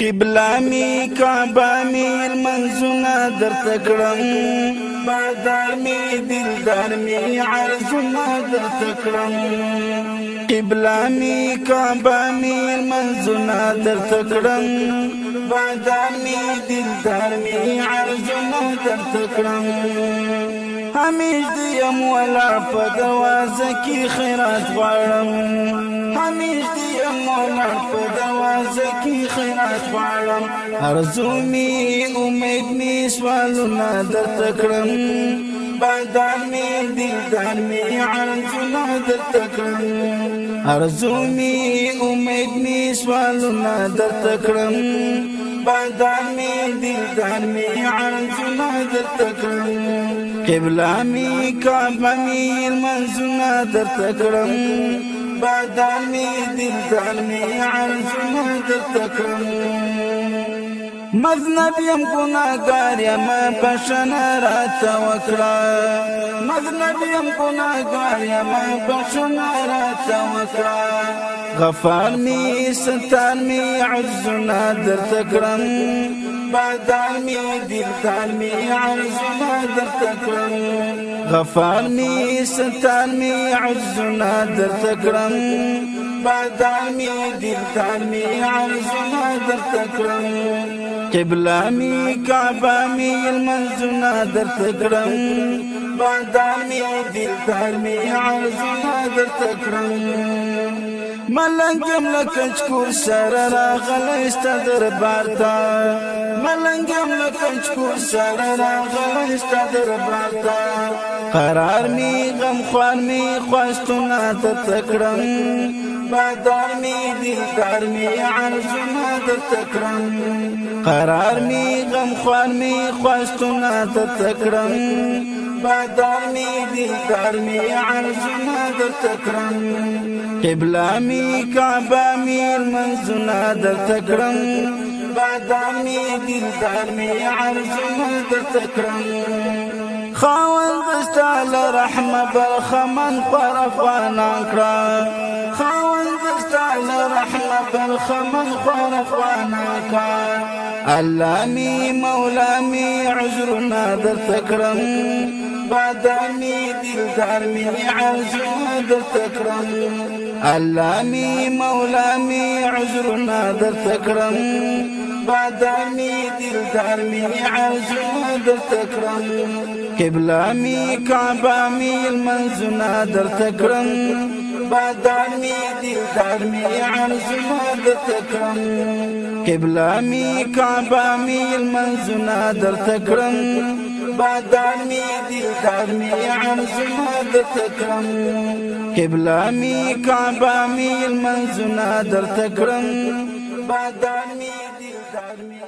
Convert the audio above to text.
قبله می کعبه می المنزونه در تکړم بادار می دلدار می عرضونه در تکړم قبله می کعبه می المنزونه در تکړم بادار می دلدار می عرضونه در تکړم همیش دیم ولا په دروازه کې خیرات غواړم همیش دیم ولا په دروازه کې خیرات غواړم ارزو می امید می سوالونه درته کړم. بادان می دلدار می عرضونه درته کړم. ارزو می امید می سوالونه درته کړم. بادان می دلدار می عرضونه درته کړم. قبله می کعبه می کړم. می دلدار می عرضونه درته کړم مذنب یم ګناګار یم بشن راته وکړه مذنب یم ګناګار یم بشن راته وکړه غفار می ستار می عزنا درته کړم بادال می دلدار می عرضنا درته کړم غفار می ستار می عزنا درته کړم بادال دلدار می عرضنا درته کړم قبله می کعبه می المنزنا درته کړم بادال می دلدار می عرضنا درته کړم ملنګم لکچ کور سره راغلی ست دربار ته ملنګم لکچ کور سره راغلی ست دربار ته قرار می غم خوان می خواستونه ته تکړم بدر می دل تر می عرضونه د تکرم. قرار می غم خوان می خواستونه د تکرم. بدر می دل تر می عرضونه د تکرم. قبله می کعبه می منزونه د تکرم. بدر می دل تر می عرضونه د تکرم. خاوند دستا لرحمه بل خمن خرفانا کرا خاوند رحمه برخمن خورفانان کرا الله می در تکرم بادامي دلدار مي عزو در تكرم. الله مي مولا مي عذرنا در تكرم. بادامي دلدار مي عزو در تكرم. قبله مي كعبه مي المنزنا در تكرم. بدانی دل دار می عن زما قبلا می کعب می من زنا درت کرم بدانی دل دار می عن زما قبلا می کعب می من زنا درت کرم بدانی دل دار می